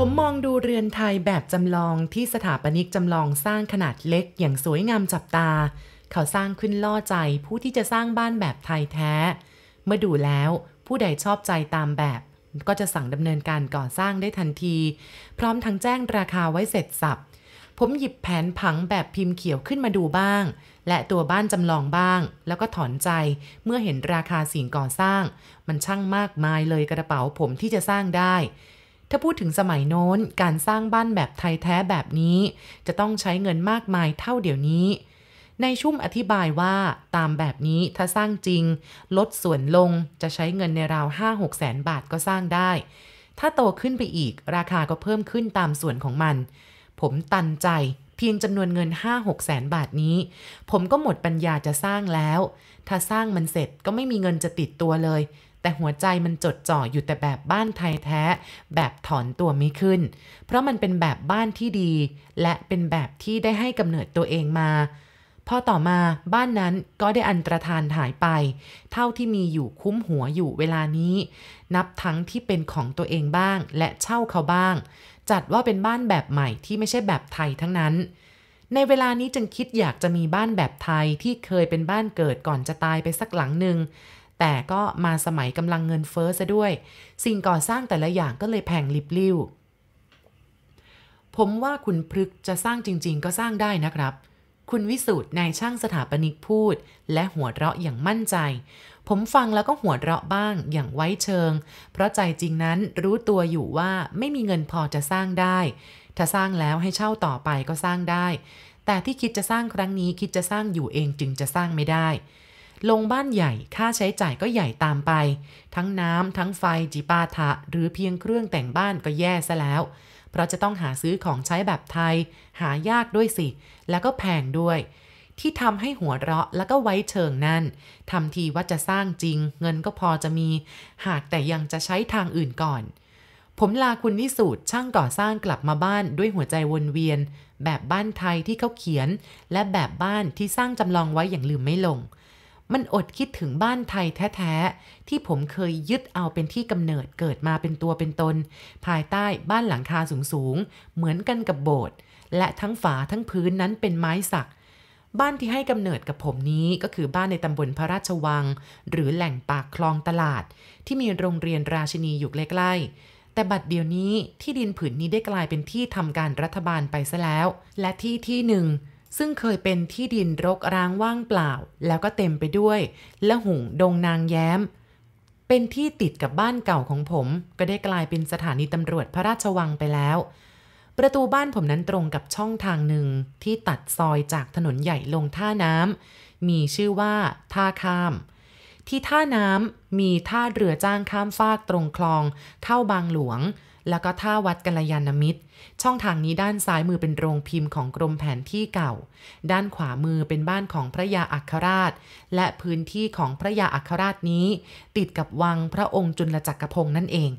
ผมมองดูเรือนไทยแบบจำลองที่สถาปนิกจำลองสร้างขนาดเล็กอย่างสวยงามจับตา เขาสร้างขึ้นล่อใจผู้ที่จะสร้างบ้านแบบไทยแท้ เมื่อดูแล้วผู้ใดชอบใจตามแบบ ก็จะสั่งดำเนินการก่อสร้างได้ทันที พร้อมทั้งแจ้งราคาไว้เสร็จสับ ผมหยิบแผนผังแบบพิมพ์เขียวขึ้นมาดูบ้าง และตัวบ้านจำลองบ้าง แล้วก็ถอนใจเมื่อเห็นราคาสิ่งก่อสร้าง มันช่างมากมายเลยกระเป๋าผมที่จะสร้างได้ ถ้าพูดถึงสมัยโน้น การสร้างบ้านแบบไทยแท้แบบนี้ จะต้องใช้เงินมากมายเท่าเดี๋ยวนี้ ในชุ่มอธิบายว่าตามแบบนี้ถ้าสร้างจริง ลดส่วนลงจะใช้เงินในราว 5-6แสนบาทก็สร้างได้ ถ้าโตขึ้นไปอีก ราคาก็เพิ่มขึ้นตามส่วนของมัน ผมตันใจเพียงจำนวนเงิน 5-6แสนบาทนี้ ผมก็หมดปัญญาจะสร้างแล้ว ถ้าสร้างมันเสร็จก็ไม่มีเงินจะติดตัวเลย แต่หัวใจมันจดจ่ออยู่แต่แบบบ้านไทยแท้ แบบถอนตัวไม่ขึ้น เพราะมันเป็นแบบบ้านที่ดี และเป็นแบบที่ได้ให้กำเนิดตัวเองมาพอต่อมาบ้านนั้นก็ได้อันตรธานหายไป เท่าที่มีอยู่คุ้มหัวอยู่เวลานี้ นับทั้งที่เป็นของตัวเองบ้าง และเช่าเขาบ้าง จัดว่าเป็นบ้านแบบใหม่ที่ไม่ใช่แบบไทยทั้งนั้น ในเวลานี้จึงคิดอยากจะมีบ้านแบบไทยที่เคยเป็นบ้านเกิดก่อนจะตายไปสักหลังหนึ่ง แต่ก็มาสมัยกำลังเงินเฟ้อซะด้วย สิ่งก่อสร้างแต่ละอย่างก็เลยแพงลิบลิ่วผมว่าคุณพฤกจะสร้างจริง ๆ ก็สร้างได้นะครับ คุณวิสุทธ์นายช่างสถาปนิกพูด และหัวเราะอย่างมั่นใจ ผมฟังแล้วก็หัวเราะบ้างอย่างไว้เชิง เพราะใจจริงนั้นรู้ตัวอยู่ว่าไม่มีเงินพอจะสร้างได้ ถ้าสร้างแล้วให้เช่าต่อไปก็สร้างได้ แต่ที่คิดจะสร้างครั้งนี้คิดจะสร้างอยู่เองจึงจะสร้างไม่ได้ ลงบ้านใหญ่ค่าใช้จ่ายก็ใหญ่ตามไป ทั้งน้ำทั้งไฟจิปาถะ หรือเพียงเครื่องแต่งบ้านก็แย่ซะแล้ว เพราะจะต้องหาซื้อของใช้แบบไทย หายากด้วยสิ แล้วก็แพงด้วย ที่ทำให้หัวเราะแล้วก็ไว้เชิงนั่นทำทีว่าจะสร้างจริง เงินก็พอจะมี หากแต่ยังจะใช้ทางอื่นก่อน ผมลาคุณวิสูตรช่างก่อสร้างกลับมาบ้านด้วยหัวใจวนเวียน แบบบ้านไทยที่เขาเขียน และแบบบ้านที่สร้างจำลองไว้อย่างลืมไม่ลง มันอดคิดถึงบ้านไทยแท้ๆ ที่ผมเคยยึดเอาเป็นที่กำเนิดเกิดมาเป็นตัวเป็นตน ภายใต้บ้านหลังคาสูงๆ เหมือนกันกับโบสถ์และทั้งฝาทั้งพื้นนั้นเป็นไม้สัก บ้านที่ให้กำเนิดกับผมนี้ก็คือบ้านในตำบลพระราชวัง หรือแหล่งปากคลองตลาด ที่มีโรงเรียนราชินีอยู่ใกล้ๆ แต่บัดเดี๋ยวนี้ที่ดินผืนนี้ได้กลายเป็นที่ทำการรัฐบาลไปซะแล้ว และที่ที่หนึ่ง ซึ่งเคยเป็นที่ดินรกร้างว่างเปล่า แล้วก็เต็มไปด้วยและหุ่งดงนางแย้ม เป็นที่ติดกับบ้านเก่าของผม ก็ได้กลายเป็นสถานีตำรวจพระราชวังไปแล้ว ประตูบ้านผมนั้นตรงกับช่องทางหนึ่งที่ตัดซอยจากถนนใหญ่ลงท่าน้ำมีชื่อว่าท่าข้าม ที่ท่าน้ำมีท่าเรือจ้างข้ามฟากตรงคลองเข้าบางหลวง แล้วก็ท่าวัดกัลยาณมิตร ช่องทางนี้ด้านซ้ายมือเป็นโรงพิมพ์ของกรมแผนที่เก่า ด้านขวามือเป็นบ้านของพระยาอัครราช และพื้นที่ของพระยาอัครราชนี้ ติดกับวังพระองค์จุลจักรพงษ์นั่นเอง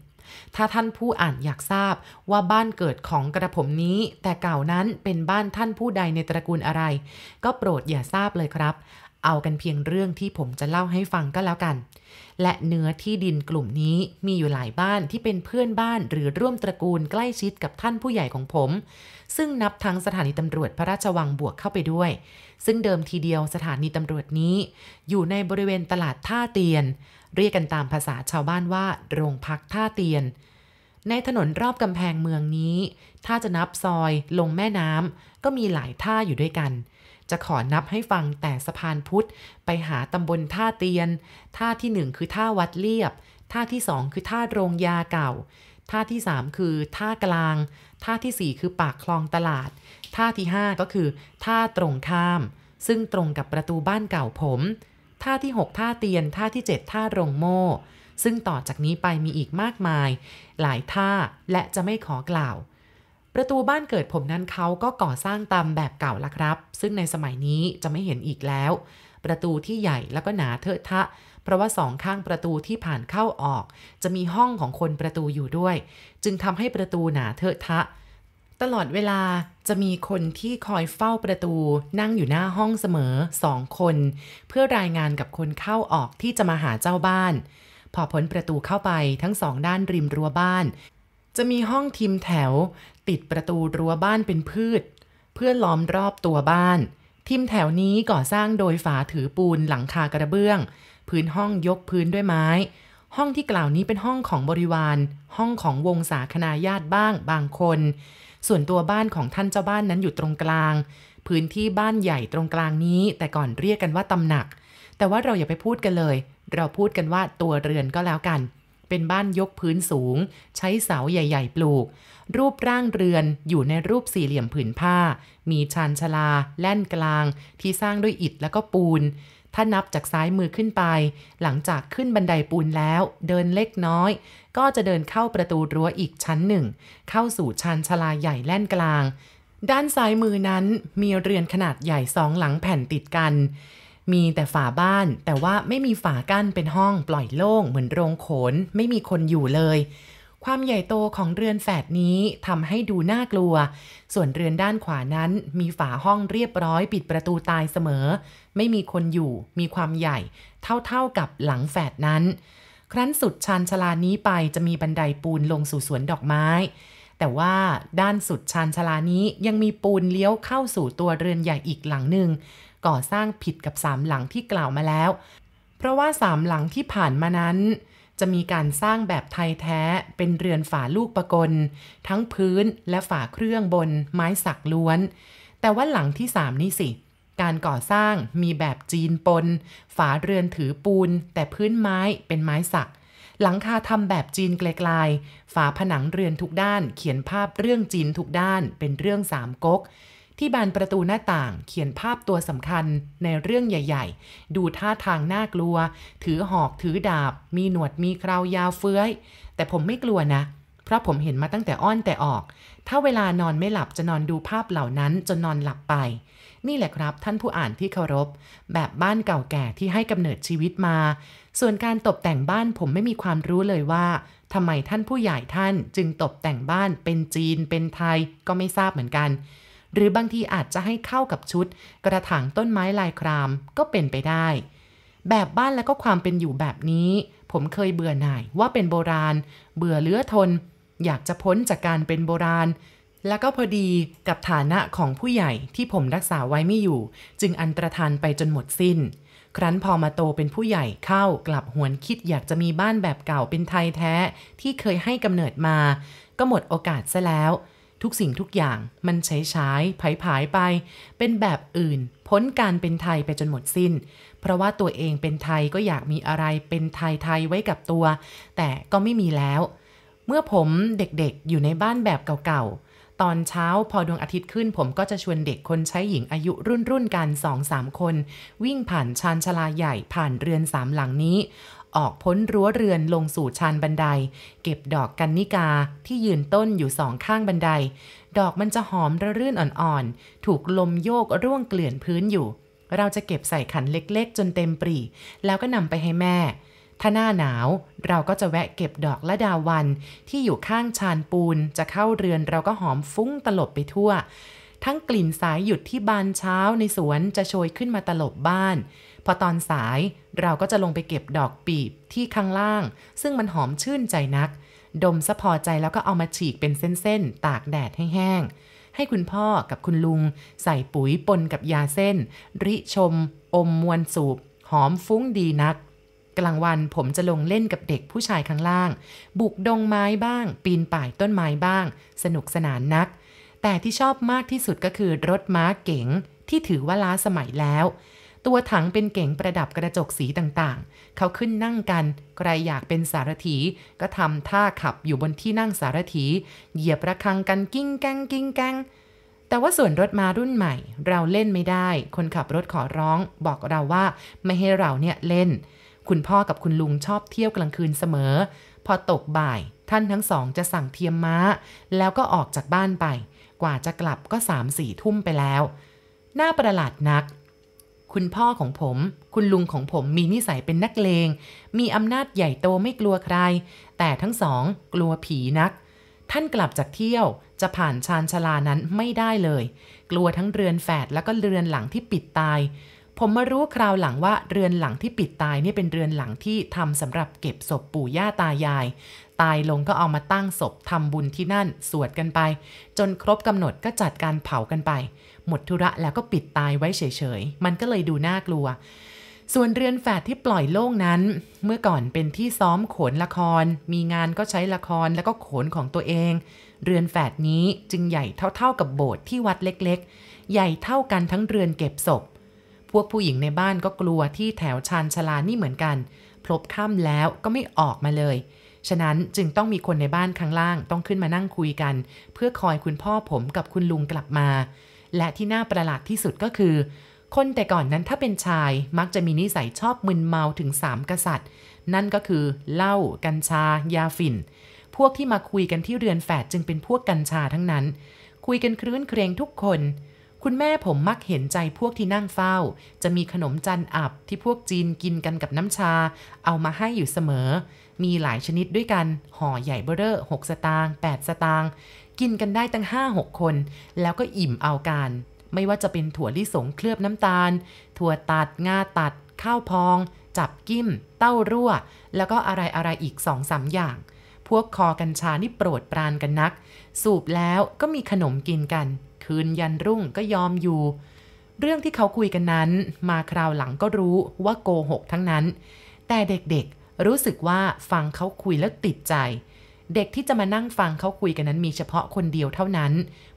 ถ้าท่านผู้อ่านอยากทราบว่าบ้านเกิดของกระผมนี้ แต่เก่านั้นเป็นบ้านท่านผู้ใดในตระกูลอะไร ก็โปรดอย่าทราบเลยครับ เอากันเพียงเรื่องที่ผมจะเล่าให้ฟังก็แล้วกัน และเนื้อที่ดินกลุ่มนี้มีอยู่หลายบ้านที่เป็นเพื่อนบ้านหรือร่วมตระกูลใกล้ชิดกับท่านผู้ใหญ่ของผม ซึ่งนับทั้งสถานีตำรวจพระราชวังบวกเข้าไปด้วย ซึ่งเดิมทีเดียวสถานีตำรวจนี้ อยู่ในบริเวณตลาดท่าเตียน เรียกกันตามภาษาชาวบ้านว่า โรงพักท่าเตียน ในถนนรอบกำแพงเมืองนี้ ถ้าจะนับซอยลงแม่น้ำก็มีหลายท่าอยู่ด้วยกัน จะขอนับให้ฟังแต่สะพานพุทธ ไปหาตำบลท่าเตียน ท่าที่หนึ่งคือท่าวัดเลียบ ท่าที่สองคือท่าโรงยาเก่า ท่าที่สามคือท่ากลาง ท่าที่สี่คือปากคลองตลาด ท่าที่ห้าก็คือ ท่าตรงข้าม ซึ่งตรงกับประตูบ้านเก่าผม ท่าที่หกท่าเตียน ท่าที่เจ็ดท่าโรงโม่ซึ่งต่อจากนี้ไปมีอีกมากมาย หลายท่าและจะไม่ขอกล่าว ประตูบ้านเกิดผมนั้นเขาก็ก่อสร้างตามแบบเก่าละครับ ซึ่งในสมัยนี้จะไม่เห็นอีกแล้ว ประตูที่ใหญ่แล้วก็หนาเทอะทะ เพราะว่าสองข้างประตูที่ผ่านเข้าออก จะมีห้องของคนประตูอยู่ด้วย จึงทำให้ประตูหนาเทอะทะ ตลอดเวลาจะมีคนที่คอยเฝ้าประตูนั่งอยู่หน้าห้องเสมอสองคน เพื่อรายงานกับคนเข้าออกที่จะมาหาเจ้าบ้าน พอพ้นประตูเข้าไปทั้งสองด้านริมรั้วบ้านจะมีห้องทิมแถว ติดประตูรั้วบ้านเป็นพืช เพื่อล้อมรอบตัวบ้าน ทิมแถวนี้ก่อสร้างโดยฝาถือปูนหลังคากระเบื้อง พื้นห้องยกพื้นด้วยไม้ ห้องที่กล่าวนี้เป็นห้องของบริวาร ห้องของวงศาคณาญาติบ้างบางคน ส่วนตัวบ้านของท่านเจ้าบ้านนั้นอยู่ตรงกลาง พื้นที่บ้านใหญ่ตรงกลางนี้ แต่ก่อนเรียกกันว่าตำหนัก แต่ว่าเราอย่าไปพูดกันเลย เราพูดกันว่าตัวเรือนก็แล้วกัน เป็นบ้านยกพื้นสูง ใช้เสาใหญ่ ๆ ปลูก รูปร่างเรือนอยู่ในรูปสี่เหลี่ยมผืนผ้า มีชานชลา แล่นกลาง ที่สร้างด้วยอิฐแล้วก็ปูน ถ้านับจากซ้ายมือขึ้นไป หลังจากขึ้นบันไดปูนแล้ว เดินเล็กน้อย ก็จะเดินเข้าประตูรั้วอีกชั้นหนึ่ง เข้าสู่ชานชลาใหญ่แล่นกลาง ด้านซ้ายมือนั้นมีเรือนขนาดใหญ่สองหลังแผ่นติดกันมีแต่ฝาบ้านแต่ว่าไม่มีฝากั้นเป็นห้องปล่อยโล่งเหมือนโรงโขน ไม่มีคนอยู่เลย ความใหญ่โตของเรือนแฝดนี้ทำให้ดูน่ากลัว ส่วนเรือนด้านขวานั้นมีฝาห้องเรียบร้อยปิดประตูตายเสมอ ไม่มีคนอยู่ มีความใหญ่ เท่าๆกับหลังแฝดนั้น ครั้นสุดชานชลานี้ไปจะมีบันไดปูนลงสู่สวนดอกไม้ แต่ว่าด้านสุดชานชลานี้ยังมีปูนเลี้ยวเข้าสู่ตัวเรือนใหญ่อีกหลังหนึ่งก่อสร้างผิดกับสามหลังที่กล่าวมาแล้ว เพราะว่าสามหลังที่ผ่านมานั้น จะมีการสร้างแบบไทยแท้เป็นเรือนฝาลูกประกล ทั้งพื้นและฝาเครื่องบนไม้สักล้วน แต่ว่าหลังที่สามนี่สิ การก่อสร้างมีแบบจีนปน ฝาเรือนถือปูน แต่พื้นไม้เป็นไม้สัก หลังคาทำแบบจีนไกลๆฝาผนังเรือนทุกด้าน เขียนภาพเรื่องจีนทุกด้านเป็นเรื่องสามก๊ก ที่บานประตูหน้าต่างเขียนภาพตัวสำคัญในเรื่องใหญ่ ๆ ดูท่าทางน่ากลัว ถือหอกถือดาบ มีหนวดมีคราวยาวเฟื้อย แต่ผมไม่กลัวนะ เพราะผมเห็นมาตั้งแต่อ้อนแต่ออก ถ้าเวลานอนไม่หลับจะนอนดูภาพเหล่านั้นจนนอนหลับไป นี่แหละครับท่านผู้อ่านที่เคารพ แบบบ้านเก่าแก่ที่ให้กำเนิดชีวิตมา ส่วนการตกแต่งบ้านผมไม่มีความรู้เลยว่าทำไมท่านผู้ใหญ่ท่านจึงตกแต่งบ้านเป็นจีนเป็นไทยก็ไม่ทราบเหมือนกัน หรือบางทีอาจจะให้เข้ากับชุด กระถางต้นไม้ลายครามก็เป็นไปได้ แบบบ้านและก็ความเป็นอยู่แบบนี้ ผมเคยเบื่อหน่ายว่าเป็นโบราณ เบื่อเลื้อทน อยากจะพ้นจากการเป็นโบราณ แล้วก็พอดีกับฐานะของผู้ใหญ่ที่ผมรักษาไว้ไม่อยู่ จึงอันตรธานไปจนหมดสิ้นครั้นพอมาโตเป็นผู้ใหญ่เข้ากลับหวนคิดอยากจะมีบ้านแบบเก่าเป็นไทยแท้ ที่เคยให้กำเนิดมา ก็หมดโอกาสซะแล้ว ทุกสิ่งทุกอย่างมันใช้ใช้ผายผายไป เป็นแบบอื่น พ้นการเป็นไทยไปจนหมดสิ้น เพราะว่าตัวเองเป็นไทยก็อยากมีอะไรเป็นไทยไทยไว้กับตัว แต่ก็ไม่มีแล้ว เมื่อผมเด็กๆอยู่ในบ้านแบบเก่าๆ ตอนเช้าพอดวงอาทิตย์ขึ้น ผมก็จะชวนเด็กคนใช้หญิงอายุรุ่นรุ่นๆกันสองสามคน วิ่งผ่านชานชาลาใหญ่ผ่านเรือนสามหลังนี้ออกพ้นรั้วเรือนลงสู่ชานบันได เก็บดอกกันนิกาที่ยืนต้นอยู่สองข้างบันได ดอกมันจะหอมระรื่นอ่อนๆ ถูกลมโยกร่วงเกลื่อนพื้นอยู่ เราจะเก็บใส่ขันเล็กๆ จนเต็มปรี แล้วก็นำไปให้แม่ ถ้าหน้าหนาวเราก็จะแวะเก็บดอกละดาวัน ที่อยู่ข้างชานปูนจะเข้าเรือนเราก็หอมฟุ้งตลบไปทั่ว ทั้งกลิ่นสายหยุดที่บานเช้าในสวนจะโชยขึ้นมาตลบบ้าน พอตอนสายเราก็จะลงไปเก็บดอกปีบที่ข้างล่าง ซึ่งมันหอมชื่นใจนัก ดมซะพอใจแล้วก็เอามาฉีกเป็นเส้นๆ ตากแดดให้แห้ง ให้คุณพ่อกับคุณลุง ใส่ปุ๋ยปนกับยาเส้น ริชม อมมวลสูบ หอมฟุ้งดีนัก กลางวันผมจะลงเล่นกับเด็กผู้ชายข้างล่าง บุกดงไม้บ้าง ปีนป่ายต้นไม้บ้าง สนุกสนานนัก แต่ที่ชอบมากที่สุดก็คือรถม้าเก๋งที่ถือว่าล้าสมัยแล้ว ตัวถังเป็นเก๋งประดับกระจกสีต่างๆ เขาขึ้นนั่งกัน ใครอยากเป็นสารถีก็ทำท่าขับอยู่บนที่นั่งสารถี เหยียบระฆังกันกิ้งแกงกิ้งแกงแต่ว่าส่วนรถมารุ่นใหม่ เราเล่นไม่ได้ คนขับรถขอร้องบอกเราว่าไม่ให้เราเนี่ยเล่น คุณพ่อกับคุณลุงชอบเที่ยวกลางคืนเสมอ พอตกบ่ายท่านทั้งสองจะสั่งเทียมม้า แล้วก็ออกจากบ้านไป กว่าจะกลับก็สามสี่ทุ่มไปแล้ว น่าประหลาดนัก คุณพ่อของผม คุณลุงของผมมีนิสัยเป็นนักเลง มีอำนาจใหญ่โตไม่กลัวใคร แต่ทั้งสองกลัวผีนัก ท่านกลับจากเที่ยวจะผ่านชานชลานั้นไม่ได้เลย กลัวทั้งเรือนแฝดแล้วก็เรือนหลังที่ปิดตาย ผมมารู้คราวหลังว่าเรือนหลังที่ปิดตายนี่เป็นเรือนหลังที่ทำสำหรับเก็บศพปู่ย่าตายาย ตายลงก็เอามาตั้งศพทำบุญที่นั่นสวดกันไป จนครบกำหนดก็จัดการเผากันไป หมดธุระแล้วก็ปิดตายไว้เฉยๆ มันก็เลยดูน่ากลัว ส่วนเรือนแฝดที่ปล่อยโล่งนั้น เมื่อก่อนเป็นที่ซ้อมโขนละคร มีงานก็ใช้ละครแล้วก็โขนของตัวเอง เรือนแฝดนี้จึงใหญ่เท่าๆกับโบสถ์ที่วัดเล็กๆ ใหญ่เท่ากันทั้งเรือนเก็บศพ พวกผู้หญิงในบ้านก็กลัวที่แถวชานชลานี่เหมือนกันพลบค่ำแล้วก็ไม่ออกมาเลยฉะนั้นจึงต้องมีคนในบ้านข้างล่างต้องขึ้นมานั่งคุยกัน เพื่อคอยคุณพ่อผมกับคุณลุงกลับมา และที่น่าประหลาดที่สุดก็คือ คนแต่ก่อนนั้นถ้าเป็นชายมักจะมีนิสัยชอบมึนเมาถึงสามกษัตริย์ นั่นก็คือเหล้ากัญชา ยาฝิ่น พวกที่มาคุยกันที่เรือนแฝดจึงเป็นพวกกัญชาทั้งนั้น คุยกันครื้นเครงทุกคน คุณแม่ผมมักเห็นใจพวกที่นั่งเฝ้า จะมีขนมจันอับที่พวกจีนกินกันกับน้ำชา เอามาให้อยู่เสมอ มีหลายชนิดด้วยกัน ห่อใหญ่เบ้อเร่อ6สตางค์8สตางค์ กินกันได้ตั้ง 5-6 คน แล้วก็อิ่มเอาการ ไม่ว่าจะเป็นถั่วลิสงเคลือบน้ำตาล ถั่วตัด งาตัด ข้าวพอง จับกิ้ม เต้ารั่ว แล้วก็อะไรอะไรอีกสองสามอย่าง พวกคอกัญชานี่โปรดปรานกันนัก สูบแล้วก็มีขนมกินกัน คืนยันรุ่งก็ยอมอยู่ เรื่องที่เขาคุยกันนั้น มาคราวหลังก็รู้ว่าโกหกทั้งนั้น แต่เด็กๆรู้สึกว่าฟังเขาคุยแล้วติดใจ เด็กที่จะมานั่งฟังเขาคุยกันนั้นมีเฉพาะคนเดียวเท่านั้น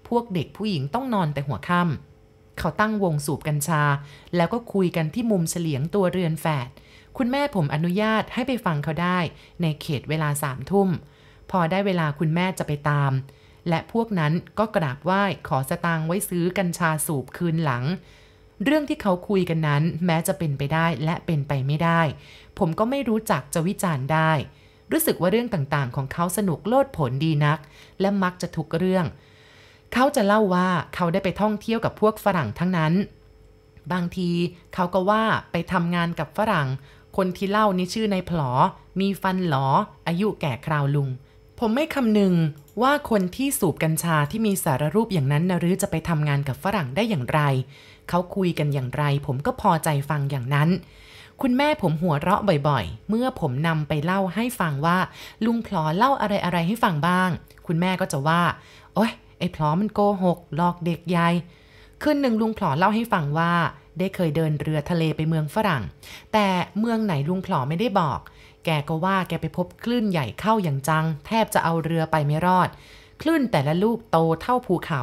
พวกเด็กผู้หญิงต้องนอนแต่หัวค่ำเขาตั้งวงสูบกัญชา แล้วก็คุยกันที่มุมเฉลียงตัวเรือนแฝด คุณแม่ผมอนุญาตให้ไปฟังเขาได้ในเขตเวลาสามทุ่ม พอได้เวลาคุณแม่จะไปตาม และพวกนั้นก็กราบไหว้ขอสตางค์ไว้ซื้อกัญชาสูบคืนหลังเรื่องที่เขาคุยกันนั้นแม้จะเป็นไปได้และเป็นไปไม่ได้ ผมก็ไม่รู้จักจะวิจารณ์ได้ รู้สึกว่าเรื่องต่างๆ ของเขาสนุกโลดผลดีนัก และมักจะทุกเรื่อง เขาจะเล่าว่าเขาได้ไปท่องเที่ยวกับพวกฝรั่งทั้งนั้น บางทีเขาก็ว่าไปทำงานกับฝรั่ง คนที่เล่านี่ชื่อนายผลอ มีฟันหลอ อายุแก่คราวลุง ผมไม่คำนึงว่าคนที่สูบกัญชาที่มีสารรูปอย่างนั้นนะหรือจะไปทำงานกับฝรั่งได้อย่างไร เขาคุยกันอย่างไร ผมก็พอใจฟังอย่างนั้น คุณแม่ผมหัวเราะบ่อยๆ เมื่อผมนำไปเล่าให้ฟังว่า ลุงพลอเล่าอะไรๆให้ฟังบ้าง คุณแม่ก็จะว่า โอ๊ยไอ้พลอมันโกหกหลอกเด็กยายคืนหนึ่งลุงพลอเล่าให้ฟังว่า ได้เคยเดินเรือทะเลไปเมืองฝรั่ง แต่เมืองไหนลุงพลอไม่ได้บอก แกก็ว่าแกไปพบคลื่นใหญ่เข้าอย่างจัง แทบจะเอาเรือไปไม่รอด คลื่นแต่ละลูกโตเท่าภูเขา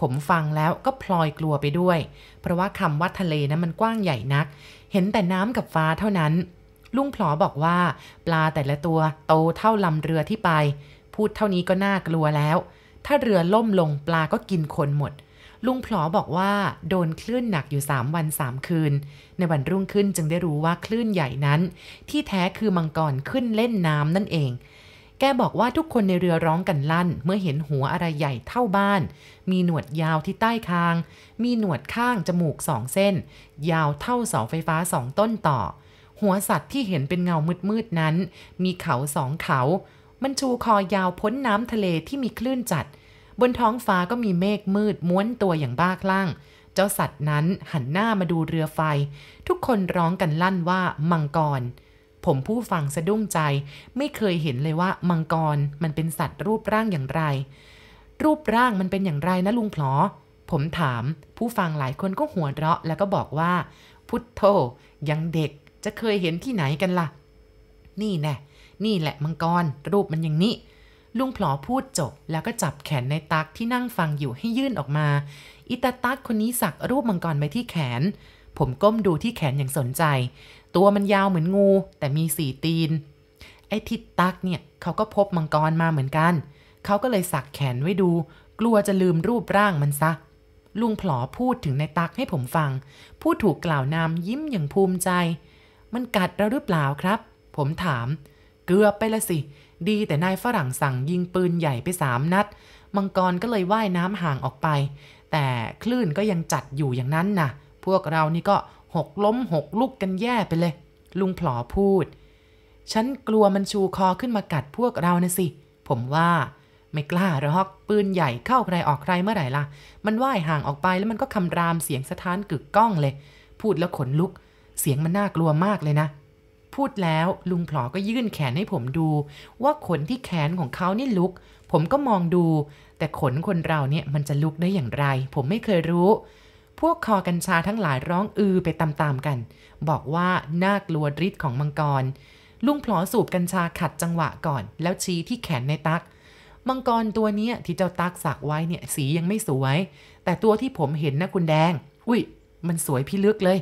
ผมฟังแล้วก็พลอยกลัวไปด้วย เพราะว่าคำว่าทะเลนะั้นมันกว้างใหญ่นัก เห็นแต่น้ำกับฟ้าเท่านั้น ลุงพลอบอกว่า ปลาแต่ละตัวโตเท่าลำเรือที่ไป พูดเท่านี้ก็น่ากลัวแล้ว ถ้าเรือล่มลงปลาก็กินคนหมด ลุงพลอบอกว่า โดนคลื่นหนักอยู่ 3 วัน 3 คืน ในวันรุ่งขึ้นจึงได้รู้ว่าคลื่นใหญ่นั้น ที่แท้คือมังกรขึ้นเล่นน้ำนั่นเอง แกบอกว่าทุกคนในเรือร้องกันลั่น เมื่อเห็นหัวอะไรใหญ่เท่าบ้าน มีหนวดยาวที่ใต้คาง มีหนวดข้างจมูกสองเส้น ยาวเท่าเสาไฟฟ้าสองต้นต่อ หัวสัตว์ที่เห็นเป็นเงามืดๆนั้น มีเขาสองเขา มันชูคอยาวพ้นน้ำทะเลที่มีคลื่นจัด บนท้องฟ้าก็มีเมฆมืดม้วนตัวอย่างบ้าคลั่ง เจ้าสัตว์นั้นหันหน้ามาดูเรือไฟ ทุกคนร้องกันลั่นว่ามังกร ผมผู้ฟังสะดุ้งใจ ไม่เคยเห็นเลยว่ามังกรมันเป็นสัตว์รูปร่างอย่างไร รูปร่างมันเป็นอย่างไรนะลุงพลอ ผมถาม ผู้ฟังหลายคนก็หัวเราะ แล้วก็บอกว่า พุทโธยังเด็กจะเคยเห็นที่ไหนกันล่ะ นี่แน่นี่แหละมังกร รูปมันอย่างนี้ลุงพลอพูดจบ แล้วก็จับแขนในตักที่นั่งฟังอยู่ให้ยื่นออกมา อิตาตักคนนี้สักรูปมังกรไว้ที่แขน ผมก้มดูที่แขนอย่างสนใจ ตัวมันยาวเหมือนงู แต่มีสี่ตีน ไอ้ทิดตักเนี่ยเขาก็พบมังกรมาเหมือนกัน เขาก็เลยสักแขนไว้ดู กลัวจะลืมรูปร่างมันซะ ลุงพลอพูดถึงในตักให้ผมฟัง ผู้ถูกกล่าวนามยิ้มอย่างภูมิใจ มันกัดเราหรือเปล่าครับ ผมถาม เกือบไปละสิ ดีแต่นายฝรั่งสั่งยิงปืนใหญ่ไปสามนัด มังกรก็เลยว่ายน้ำห่างออกไป แต่คลื่นก็ยังจัดอยู่อย่างนั้นนะพวกเรานี่ก็ หกล้มหกลุกกันแย่ไปเลย ลุงพลอพูด ฉันกลัวมันชูคอขึ้นมากัดพวกเรานะสิ ผมว่าไม่กล้าหรอกปืนใหญ่เข้าใครออกใครเมื่อไหร่ล่ะ มันว่ายห่างออกไปแล้วมันก็คำรามเสียงสะท้านกึกก้องเลย พูดแล้วขนลุก เสียงมันน่ากลัวมากเลยนะ พูดแล้วลุงผลอก็ยื่นแขนให้ผมดู ว่าขนที่แขนของเขานี่ลุก ผมก็มองดู แต่ขนคนเราเนี่ยมันจะลุกได้อย่างไร ผมไม่เคยรู้ พวกคอกัญชาทั้งหลายร้องอือไปตามๆกัน บอกว่าน่ากลัวฤทธิ์ของมังกร ลุงผลอสูบกัญชาขัดจังหวะก่อน แล้วชี้ที่แขนในตัก มังกรตัวเนี้ยที่เจ้าตักสักไว้เนี่ยสียังไม่สวย แต่ตัวที่ผมเห็นนะคุณแดง อุ้ย มันสวยพิลึกเลย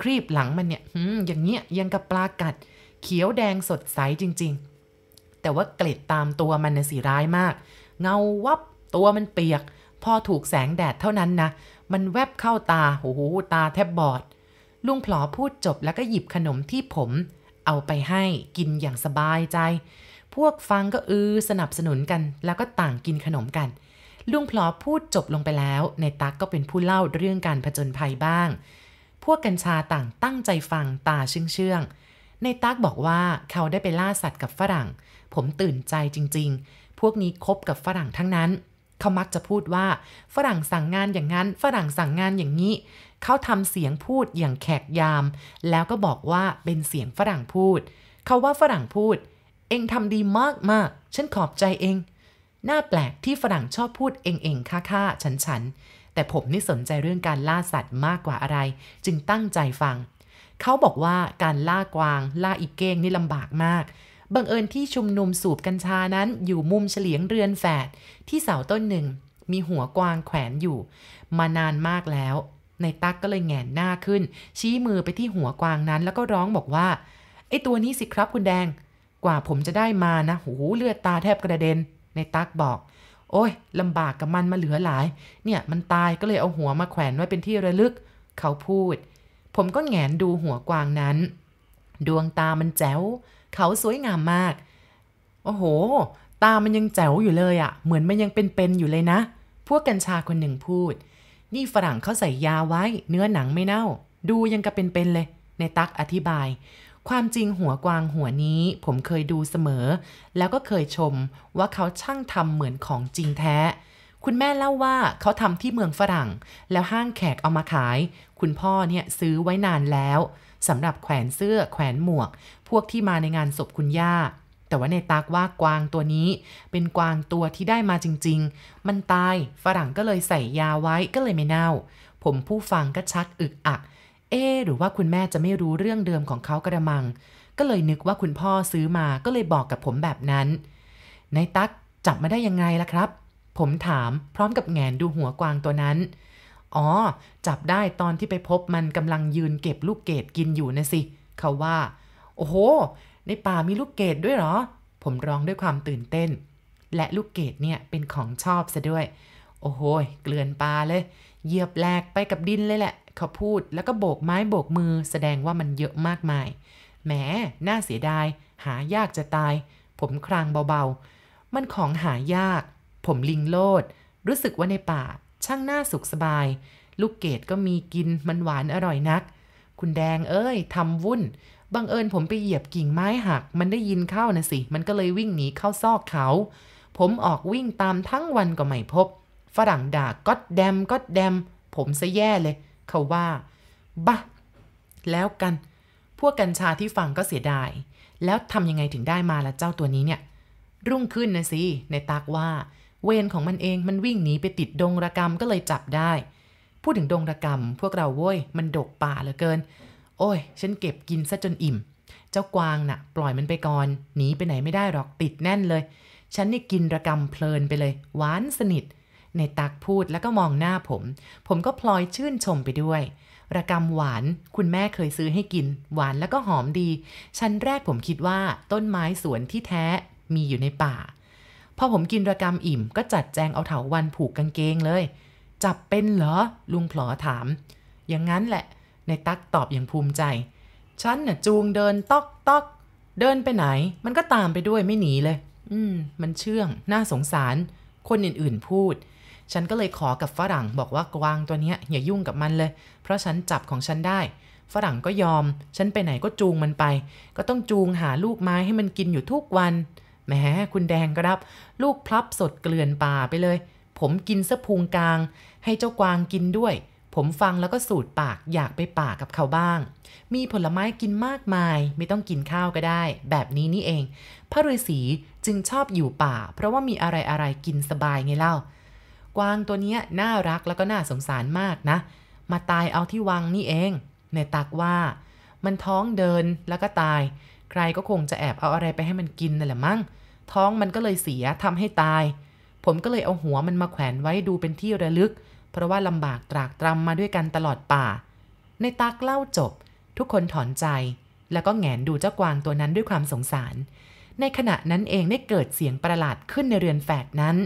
ครีบหลังมันเนี่ยหือย่างเงี้ยยังกับปลากัด เขียวแดงสดใสจริง ๆ แต่ว่าเกล็ดตามตัวมันน่ะสีร้ายมาก เงาวับตัวมันเปียก พอถูกแสงแดดเท่านั้นนะ มันแวบเข้าตาโอ้โหตาแทบบอด ลุงผลอพูดจบแล้วก็หยิบขนมที่ผม เอาไปให้กินอย่างสบายใจ พวกฟังก็อือสนับสนุนกัน แล้วก็ต่างกินขนมกัน ลุงพลอพูดจบลงไปแล้ว ในตั๊กก็เป็นผู้เล่าเรื่องการผจญภัยบ้าง พวกกัญชาต่างตั้งใจฟังตาเชื่องเชื่องในตั๊กบอกว่าเขาได้ไปล่าสัตว์กับฝรั่ง ผมตื่นใจจริง ๆ พวกนี้คบกับฝรั่งทั้งนั้น เขามักจะพูดว่า ฝรั่งสั่งงานอย่างนั้น ฝรั่งสั่งงานอย่างนี้ เขาทำเสียงพูดอย่างแขกยาม แล้วก็บอกว่าเป็นเสียงฝรั่งพูด เขาว่าฝรั่งพูด เองทำดีมากมากฉันขอบใจเอง น่าแปลกที่ฝรั่งชอบพูดเองเองค่าค่าฉันฉันแต่ผมนี่สนใจเรื่องการล่าสัตว์มากกว่าอะไร จึงตั้งใจฟัง เขาบอกว่าการล่ากวาง ล่าอีกเก้งนี่ลำบากมาก บังเอิญที่ชุมนุมสูบกัญชานั้นอยู่มุมเฉลียงเรือนแฝดที่เสาต้นหนึ่ง มีหัวกวางแขวนอยู่ มานานมากแล้ว ในตั๊กก็เลยแงนหน้าขึ้น ชี้มือไปที่หัวกวางนั้น แล้วก็ร้องบอกว่าไอ้ตัวนี้สิครับคุณแดง กว่าผมจะได้มานะหูเลือดตาแทบกระเด็น ในตั๊กบอก โอ้ยลำบากกับมันมาเหลือหลาย เนี่ยมันตายก็เลยเอาหัวมาแขวนไว้เป็นที่ระลึก เขาพูด ผมก็แงนดูหัวกวางนั้น ดวงตามันแจ๋ว เขาสวยงามมาก โอ้โห ตามันยังแจ๋วอยู่เลยอะ่ะเหมือนมันยังเป็นๆอยู่เลยนะ พวกกัญชาคนหนึ่งพูด นี่ฝรั่งเขาใส่ยาไว้ เนื้อหนังไม่เน่า ดูยังกับเป็นๆเลย ในตักอธิบาย ความจริงหัวกวางหัวนี้ ผมเคยดูเสมอ แล้วก็เคยชมว่าเขาช่างทำเหมือนของจริงแท้คุณแม่เล่าว่าเขาทำที่เมืองฝรั่ง แล้วห้างแขกเอามาขาย คุณพ่อเนี่ยซื้อไว้นานแล้ว สำหรับแขวนเสื้อแขวนหมวก พวกที่มาในงานศพคุณย่า แต่ว่าในตากว่ากวางตัวนี้ เป็นกวางตัวที่ได้มาจริง ๆ มันตายฝรั่งก็เลยใส่ยาไว้ก็เลยไม่เน่า ผมผู้ฟังก็ชักอึกอัก เอ๊หรือว่าคุณแม่จะไม่รู้เรื่องเดิมของเขากระมัง ก็เลยนึกว่าคุณพ่อซื้อมาก็เลยบอกกับผมแบบนั้นในตั๊กจับมาได้ยังไงล่ะครับ ผมถามพร้อมกับแงนดูหัวกวางตัวนั้น อ๋อ จับได้ตอนที่ไปพบมันกำลังยืนเก็บลูกเกดกินอยู่นะสิ เขาว่า โอ้โห ในป่ามีลูกเกดด้วยเหรอ ผมร้องด้วยความตื่นเต้น และลูกเกดเนี่ยเป็นของชอบซะด้วย โอ้โห เกลือนปลาเลย เหยียบแหลกไปกับดินเลยแหละ เขาพูดแล้วก็โบกไม้โบกมือแสดงว่ามันเยอะมากมาย แหม น่าเสียดาย หายากจะตาย ผมครางเบาๆ มันของหายาก ผมลิงโลด รู้สึกว่าในป่า ช่างน่าสุขสบาย ลูกเกดก็มีกินมันหวานอร่อยนัก คุณแดงเอ้ยทำวุ่น บังเอิญผมไปเหยียบกิ่งไม้หัก มันได้ยินเข้านะสิ มันก็เลยวิ่งหนีเข้าซอกเขา ผมออกวิ่งตามทั้งวันก็ไม่พบ ฝรั่งด่าก็ดแดมก็ดแดม ผมซะแย่เลย เขาว่าบะแล้วกัน พวกกัญชาที่ฟังก็เสียดาย แล้วทำยังไงถึงได้มาละเจ้าตัวนี้เนี่ย รุ่งขึ้นนะสิ ในตากว่า เวรของมันเองมันวิ่งหนีไปติดดงระกรรมก็เลยจับได้ พูดถึงดงระกรรมพวกเราโว้ยมันดกป่าเหลือเกิน โอ้ย ฉันเก็บกินซะจนอิ่ม เจ้ากวางน่ะ ปล่อยมันไปก่อนหนีไปไหนไม่ได้หรอกติดแน่นเลย ฉันนี่กินระกรรมเพลินไปเลย หวานสนิท ในตักพูดแล้วก็มองหน้าผม ผมก็พลอยชื่นชมไปด้วยระกรรมหวานคุณแม่เคยซื้อให้กิน หวานแล้วก็หอมดี ชั้นแรกผมคิดว่าต้นไม้สวนที่แท้มีอยู่ในป่า พอผมกินระกรรมอิ่มก็จัดแจงเอาเถาวันผูกกางเกงเลย จับเป็นเหรอ ลุงพลอถาม อย่างนั้นแหละ ในตักตอบอย่างภูมิใจ ฉันน่ะจูงเดินตอกตอกเดินไปไหน มันก็ตามไปด้วยไม่หนีเลย อืม มันเชื่อง น่าสงสาร คนอื่นๆพูด ฉันก็เลยขอกับฝรั่งบอกว่ากวางตัวเนี้ยอย่ายุ่งกับมันเลย เพราะฉันจับของฉันได้ ฝรั่งก็ยอม ฉันไปไหนก็จูงมันไป ก็ต้องจูงหาลูกไม้ให้มันกินอยู่ทุกวัน แหมคุณแดงครับ ลูกพลับสดเกลื่อนป่าไปเลย ผมกินสะพุงกลาง ให้เจ้ากวางกินด้วยผผมฟังแล้วก็สูดปากอยากไปป่ากับเขาบ้าง มีผลไม้กินมากมาย ไม่ต้องกินข้าวก็ได้ แบบนี้นี่เอง พระฤาษีจึงชอบอยู่ป่า เพราะว่ามีอะไรอะไรกินสบายไงเล่า กวางตัวเนี้ยน่ารักแล้วก็น่าสงสารมากนะ มาตายเอาที่วังนี่เอง ในตักว่า มันท้องเดินแล้วก็ตาย ใครก็คงจะแอบเอาอะไรไปให้มันกินนั่นแหละมั้ง ท้องมันก็เลยเสียทำให้ตาย ผมก็เลยเอาหัวมันมาแขวนไว้ดูเป็นที่ระลึก เพราะว่าลำบากตรากตรำมาด้วยกันตลอดป่า ในตักเล่าจบ ทุกคนถอนใจ แล้วก็แงนดูเจ้ากวางตัวนั้นด้วยความสงสาร ในขณะนั้นเองได้เกิดเสียงประหลาดขึ้นในเรือนแฝดนั้น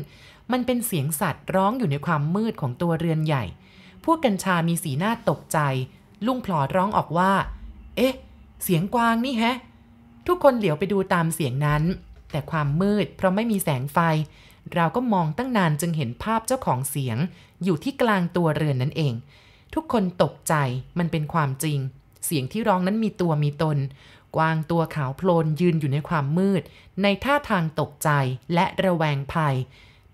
มันเป็นเสียงสัตว์ร้องอยู่ในความมืดของตัวเรือนใหญ่ พวกกัญชามีสีหน้าตกใจ ลุงพลอดร้องออกว่า เอ๊ะ เสียงกวางนี่แฮะ ทุกคนเหลียวไปดูตามเสียงนั้น แต่ความมืดเพราะไม่มีแสงไฟ เราก็มองตั้งนานจึงเห็นภาพเจ้าของเสียง อยู่ที่กลางตัวเรือนนั่นเอง ทุกคนตกใจมันเป็นความจริง เสียงที่ร้องนั้นมีตัวมีตน กวางตัวขาวโพลนยืนอยู่ในความมืด ในท่าทางตกใจและระแวงภัย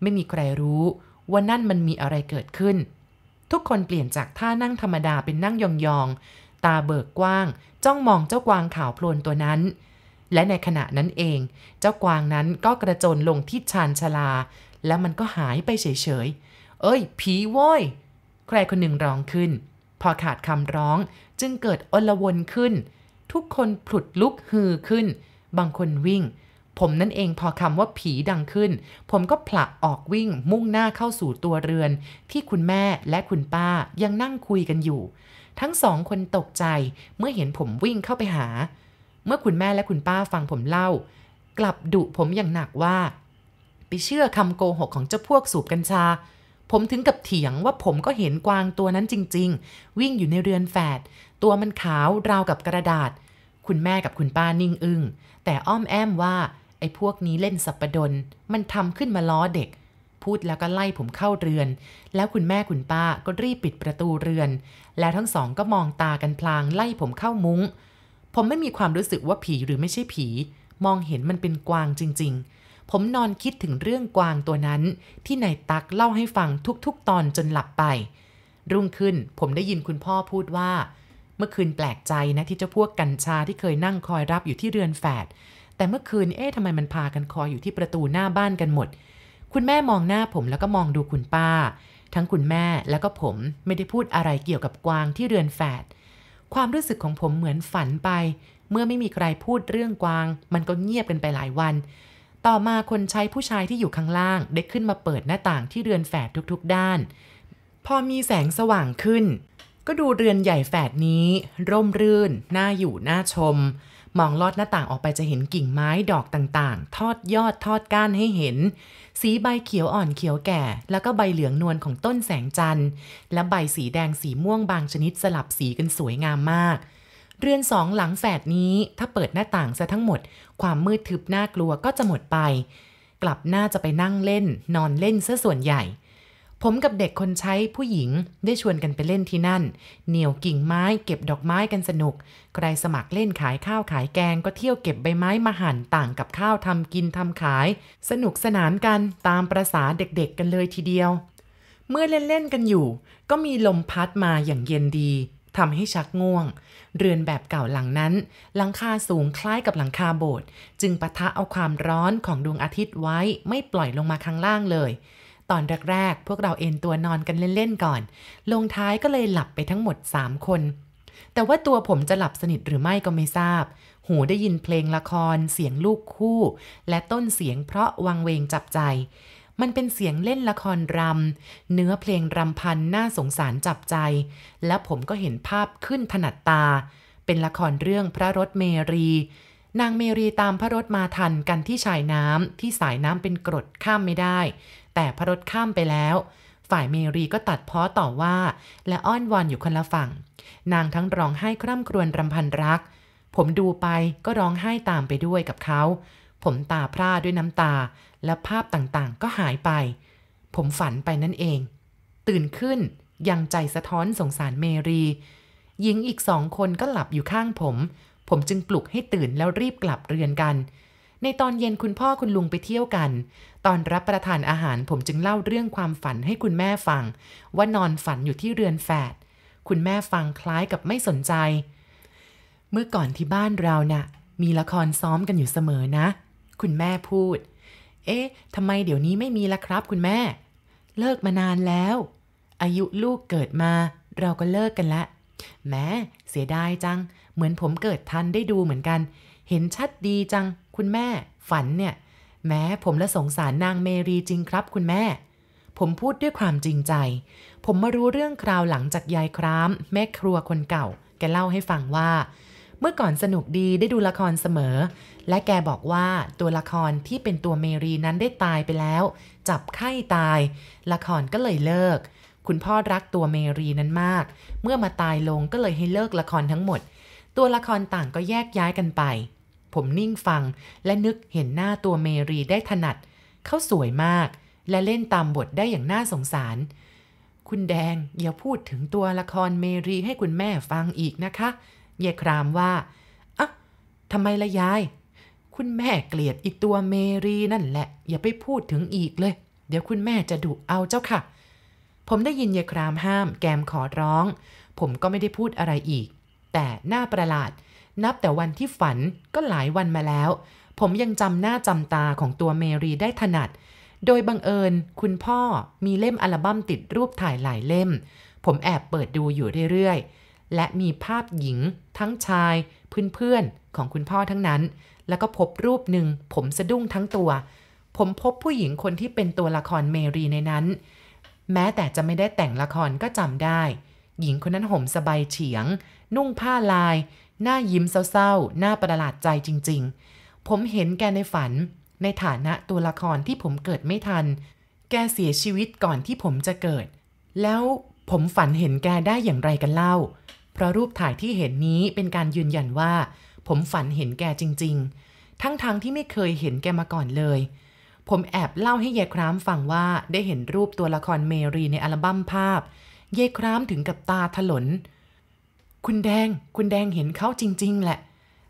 ไม่มีใครรู้ว่านั่นมันมีอะไรเกิดขึ้น ทุกคนเปลี่ยนจากท่านั่งธรรมดาเป็นนั่งยองๆตาเบิกกว้าง จ้องมองเจ้ากวางขาวโพลนตัวนั้น และในขณะนั้นเอง เจ้ากวางนั้นก็กระโจนลงที่ชานชาลา แล้วมันก็หายไปเฉยๆ เอ้ย ผีโว้ย ใครคนหนึ่งร้องขึ้น พอขาดคำร้องจึงเกิดอลวนขึ้น ทุกคนผลุดลุกฮือขึ้น บางคนวิ่ง ผมนั่นเองพอคำว่าผีดังขึ้น ผมก็ผลักออกวิ่งมุ่งหน้าเข้าสู่ตัวเรือน ที่คุณแม่และคุณป้ายังนั่งคุยกันอยู่ ทั้งสองคนตกใจเมื่อเห็นผมวิ่งเข้าไปหา เมื่อคุณแม่และคุณป้าฟังผมเล่า กลับดุผมอย่างหนักว่า ไปเชื่อคำโกหกของเจ้าพวกสูบกัญชา ผมถึงกับเถียงว่าผมก็เห็นกวางตัวนั้นจริง ๆ วิ่งอยู่ในเรือนแฝด ตัวมันขาวราวกับกระดาษ คุณแม่กับคุณป้านิ่งอึง้งแต่อ้อมแอมว่า ไอ้พวกนี้เล่นสับปะดน มันทำขึ้นมาล้อเด็กพูดแล้วก็ไล่ผมเข้าเรือน แล้วคุณแม่คุณป้าก็รีบปิดประตูเรือน แล้วทั้งสองก็มองตากันพลางไล่ผมเข้ามุง้ง ผมไม่มีความรู้สึกว่าผีหรือไม่ใช่ผี มองเห็นมันเป็นกวางจริง ๆ ผมนอนคิดถึงเรื่องกวางตัวนั้น ที่นายตักเล่าให้ฟังทุกๆ ตอนจนหลับไป รุ่งขึ้นผมได้ยินคุณพ่อพูดว่า เมื่อคืนแปลกใจนะที่เจ้าพวกกัญชาที่เคยนั่งคอยรับอยู่ที่เรือนแฝดแต่เมื่อคืนเอ๊ะทำไมมันพากันคอยอยู่ที่ประตูหน้าบ้านกันหมด คุณแม่มองหน้าผมแล้วก็มองดูคุณป้า ทั้งคุณแม่แล้วก็ผมไม่ได้พูดอะไรเกี่ยวกับกวางที่เรือนแฝด ความรู้สึกของผมเหมือนฝันไป เมื่อไม่มีใครพูดเรื่องกวาง มันก็เงียบกันไปหลายวัน ต่อมาคนใช้ผู้ชายที่อยู่ข้างล่าง ได้ขึ้นมาเปิดหน้าต่างที่เรือนแฝดทุกๆ ด้าน พอมีแสงสว่างขึ้น ก็ดูเรือนใหญ่แฝดนี้ ร่มรื่น น่าอยู่น่าชม มองลอดหน้าต่างออกไปจะเห็นกิ่งไม้ดอกต่างๆ ทอดยอดทอดก้านให้เห็น สีใบเขียวอ่อนเขียวแก่ แล้วก็ใบเหลืองนวลของต้นแสงจันทร์ และใบสีแดงสีม่วงบางชนิดสลับสีกันสวยงามมากเรือนสองหลังแฝดนี้ถ้าเปิดหน้าต่างซะทั้งหมด ความมืดทึบน่ากลัวก็จะหมดไป กลับน่าจะไปนั่งเล่น นอนเล่นซะส่วนใหญ่ ผมกับเด็กคนใช้ผู้หญิงได้ชวนกันไปเล่นที่นั่น เหนี่ยวกิ่งไม้เก็บดอกไม้กันสนุก ใครสมัครเล่นขายข้าวขายแกงก็เที่ยวเก็บใบไม้มาหั่นต่างกับข้าวทำกินทำขาย สนุกสนานกันตามประษาเด็กๆกันเลยทีเดียว เมื่อเล่น ๆ กันอยู่ ก็มีลมพัดมาอย่างเย็นดีทำให้ชักง่วง เรือนแบบเก่าหลังนั้น หลังคาสูงคล้ายกับหลังคาโบสถ์จึงปะทะเอาความร้อนของดวงอาทิตย์ไว้ไม่ปล่อยลงมาข้างล่างเลย ตอนแรกๆ พวกเราเอนตัวนอนกันเล่นๆก่อน ลงท้ายก็เลยหลับไปทั้งหมด 3 คน แต่ว่าตัวผมจะหลับสนิทหรือไม่ก็ไม่ทราบ หูได้ยินเพลงละคร เสียงลูกคู่ และต้นเสียงเพราะวังเวงจับใจ มันเป็นเสียงเล่นละครรำ เนื้อเพลงรำพันน่าสงสารจับใจ และผมก็เห็นภาพขึ้นถนัดตา เป็นละครเรื่องพระรถเมรีนางเมรีตามพระรถมาทันกันที่ชายน้ำที่สายน้ำเป็นกรดข้ามไม่ได้ แต่พระรถข้ามไปแล้ว ฝ่ายเมรีก็ตัดพ้อต่อว่า และอ้อนวอนอยู่คนละฝั่ง นางทั้งร้องไห้คร่ำครวญรำพันรัก ผมดูไปก็ร้องไห้ตามไปด้วยกับเขา ผมตาพร่าด้วยน้ำตา และภาพต่างๆ ก็หายไป ผมฝันไปนั่นเอง ตื่นขึ้นยังใจสะท้อนสงสารเมรี หญิงอีกสองคนก็หลับอยู่ข้างผม ผมจึงปลุกให้ตื่นแล้วรีบกลับเรือนกัน ในตอนเย็นคุณพ่อคุณลุงไปเที่ยวกัน ตอนรับประทานอาหารผมจึงเล่าเรื่องความฝันให้คุณแม่ฟัง ว่านอนฝันอยู่ที่เรือนแฝด คุณแม่ฟังคล้ายกับไม่สนใจ เมื่อก่อนที่บ้านเรานะ่ะ มีละครซ้อมกันอยู่เสมอนะ คุณแม่พูด เอ๊ะทำไมเดี๋ยวนี้ไม่มีละครับคุณแม่ เลิกมานานแล้ว อายุลูกเกิดมา เราก็เลิกกันละแม้เสียดายจัง เหมือนผมเกิดทันได้ดูเหมือนกัน เห็นชัดดีจัง คุณแม่ ฝันเนี่ย แม้ผมละสงสารนางเมรีจริงครับ คุณแม่ ผมพูดด้วยความจริงใจ ผมมารู้เรื่องคราวหลังจากยายคราม แม่ครัวคนเก่า แกเล่าให้ฟังว่า เมื่อก่อนสนุกดีได้ดูละครเสมอ และแกบอกว่าตัวละครที่เป็นตัวเมรีนั้นได้ตายไปแล้ว จับไข้ตาย ละครก็เลยเลิก คุณพ่อรักตัวเมรีนั้นมาก เมื่อมาตายลงก็เลยให้เลิกละครทั้งหมด ตัวละครต่างก็แยกย้ายกันไป ผมนิ่งฟังและนึกเห็นหน้าตัวเมรีได้ถนัด เขาสวยมาก และเล่นตามบทได้อย่างน่าสงสาร คุณแดงอย่าพูดถึงตัวละครเมรีให้คุณแม่ฟังอีกนะคะยายครามว่าอะทำไมละยาย คุณแม่เกลียดอีกตัวเมรีนั่นแหละ อย่าไปพูดถึงอีกเลย เดี๋ยวคุณแม่จะดุเอาเจ้าค่ะ ผมได้ยินยายครามห้ามแกมขอร้อง ผมก็ไม่ได้พูดอะไรอีก แต่หน้าประหลาด นับแต่วันที่ฝันก็หลายวันมาแล้ว ผมยังจำหน้าจำตาของตัวเมรีได้ถนัด โดยบังเอิญคุณพ่อมีเล่มอัลบั้มติดรูปถ่ายหลายเล่ม ผมแอบเปิดดูอยู่เรื่อยๆ และมีภาพหญิง ทั้งชายเพื่อนๆของคุณพ่อทั้งนั้น แล้วก็พบรูปหนึ่งผมสะดุ้งทั้งตัว ผมพบผู้หญิงคนที่เป็นตัวละครเมรีในนั้น แม้แต่จะไม่ได้แต่งละครก็จำได้ หญิงคนนั้นห่มสบายเฉียง นุ่งผ้าลาย หน้ายิ้มเศร้าๆ หน้าประหลาดใจจริงๆ ผมเห็นแกในฝัน ในฐานะตัวละครที่ผมเกิดไม่ทัน แกเสียชีวิตก่อนที่ผมจะเกิด แล้วผมฝันเห็นแกได้อย่างไรกันเล่า เพราะรูปถ่ายที่เห็นนี้เป็นการยืนยันว่า ผมฝันเห็นแกจริง ๆ ทั้งๆทที่ไม่เคยเห็นแกมาก่อนเลย ผมแอบเล่าให้ยายครามฟังว่าได้เห็นรูปตัวละครเมรีในอัลบั้มภาพยายครามถึงกับตาถลน คุณแดง คุณแดงเห็นเขาจริง ๆ แหละ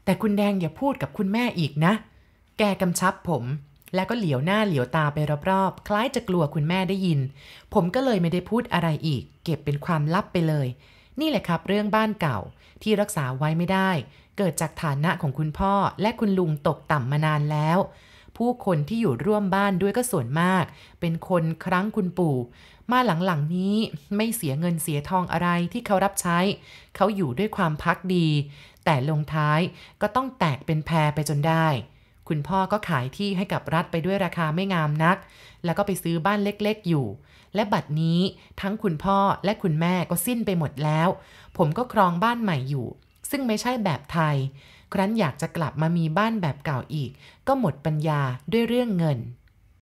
แต่คุณแดงอย่าพูดกับคุณแม่อีกนะ แกกำชับผม แล้วก็เหลียวหน้าเหลียวตาไปรอบๆ คล้ายจะกลัวคุณแม่ได้ยิน ผมก็เลยไม่ได้พูดอะไรอีก เก็บเป็นความลับไปเลย นี่แหละครับ เรื่องบ้านเก่าที่รักษาไว้ไม่ได้ เกิดจากฐานะของคุณพ่อและคุณลุงตกต่ำมานานแล้วผู้คนที่อยู่ร่วมบ้านด้วยก็ส่วนมาก เป็นคนครั้งคุณปู่ มาหลังๆนี้ไม่เสียเงินเสียทองอะไรที่เขารับใช้ เขาอยู่ด้วยความพักดี แต่ลงท้ายก็ต้องแตกเป็นแพรไปจนได้ คุณพ่อก็ขายที่ให้กับรัฐไปด้วยราคาไม่งามนัก แล้วก็ไปซื้อบ้านเล็กๆอยู่ และบัดนี้ทั้งคุณพ่อและคุณแม่ก็สิ้นไปหมดแล้ว ผมก็ครองบ้านใหม่อยู่ ซึ่งไม่ใช่แบบไทย ครั้นอยากจะกลับมามีบ้านแบบเก่าอีก ก็หมดปัญญาด้วยเรื่องเงิน